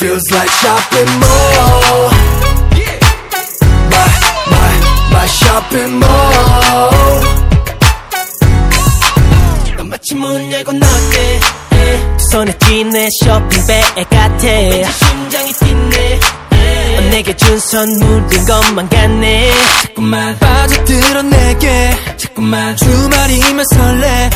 feels like shopping mall. My, my, my shopping mall. 넌 마치 문 열고 나게 두 손에 쥐내 쇼핑백 같아. 심장이 뛰네 어, 내게 준 선물인 것만 같네. 자꾸만 빠져들어 내게. 자꾸만 주말이면 설레.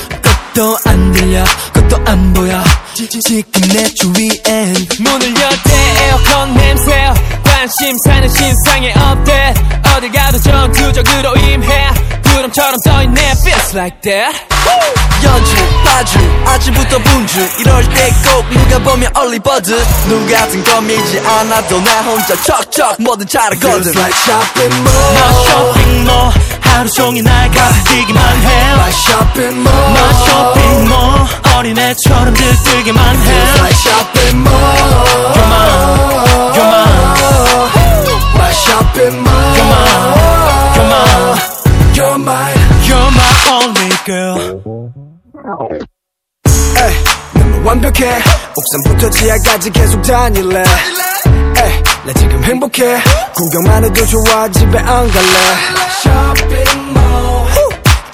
것도 안 들려 것도 안 보여 지- 지금 내 주위엔 문을 열때 에어컨 냄새. 관심 사는 신상에 업돼. 어딜 가도 전투적으로 임해. 구름처럼 떠있네 feels like that. 연주 빠주 아침부터 분주. 이럴 때 꼭 누가 보면 얼리 버드. 누가 같은 거 밀지 않아도 나 혼자 척척 뭐든 잘하거든. feels like shopping 나 mall. 쇼핑몰 하루 종일 날 가리기만 해. My shopping mall. 나 쇼핑몰 어린애처럼 들뜨기만 해 feels like shopping mall. You're mine, you're mine, My shopping mall. you're mine, you're mine You're mine. You're my only girl 에이, 너무 완벽해. 옥상부터 지하까지 계속 다닐래. 에이, 나 지금 행복해. 구경만 해도 좋아. 집에 안 갈래.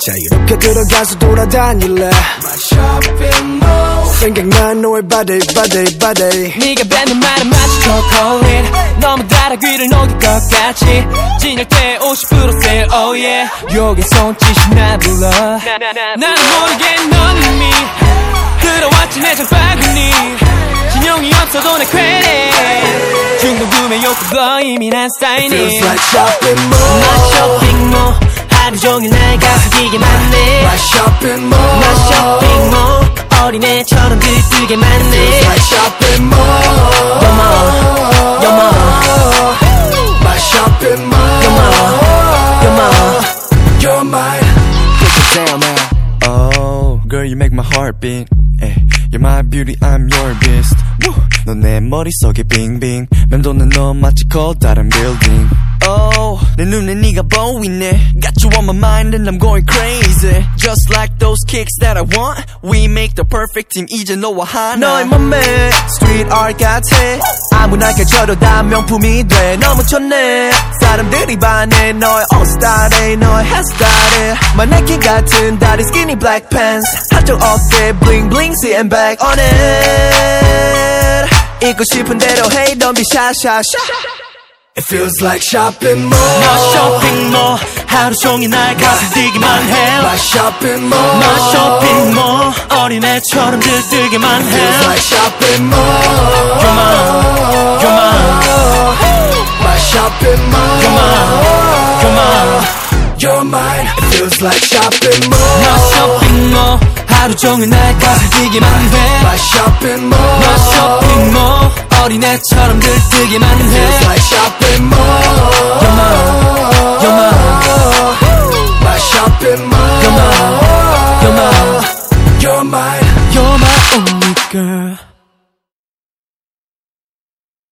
자유롭게 들어가서 돌아다닐래. My shopping mall. 생각나 너의 body, body, body. 네가 뱉는 말은 마치 초콜릿. 너무 달아 귀를 녹일 것 같이. 진열 때50% 세일 oh yeah. 욕의 손짓이 나 불러. 나는 모르게 넌 이미 들어왔지 내 장바구니 신용이 없어도 내 credit. 중독 구매 욕구가 이미 난 스타일이. Feels like shopping mall. 나 쇼핑몰 하루 종일 날 가리기만 해 My shopping mall. 나 쇼핑몰 어린애처럼 들뜨게만 Feels 해 like shopping mall. You're mine, you're mine, My shopping mall. you're mine You're mine. Break it down now Oh girl you make my heart beat eh. You're my beauty I'm your beast 넌내 머릿속에 빙빙 맴도는 너 마치 커다란 building Oh 내 눈에 네가 보이네 Got you on my mind and I'm going crazy Just like those kicks that I want We make the perfect team 이제 너와 하나 너의 몸매 street art 같아 아무나게 줘도 다 명품이 돼 너무 좋네 사람들이 반해 너의 all 스타일에 너의 헤어스타일에 마네킹 같은 다리 skinny black pants 한쪽 어깨 bling bling see and back on it 입고 싶은 대로 hey don't be shy shy shy It feels like shopping mall. 나 쇼핑몰 하루 종일 날 가리기만 해 My shopping mall. 나 쇼핑몰 어린애처럼 들뜨기만 해 Feels like shopping mall. You're mine, you're mine, My shopping mall. you're mine, you're mine You're mine. It feels like shopping mall. 나 쇼핑몰 하루 종일 날 가리기만 해 My shopping mall. 나 쇼핑몰 어린애처럼 들뜨기만 해 Feels like shopping mall You're my, you're my My shopping mall You're my, you're my You're my, you're my only girl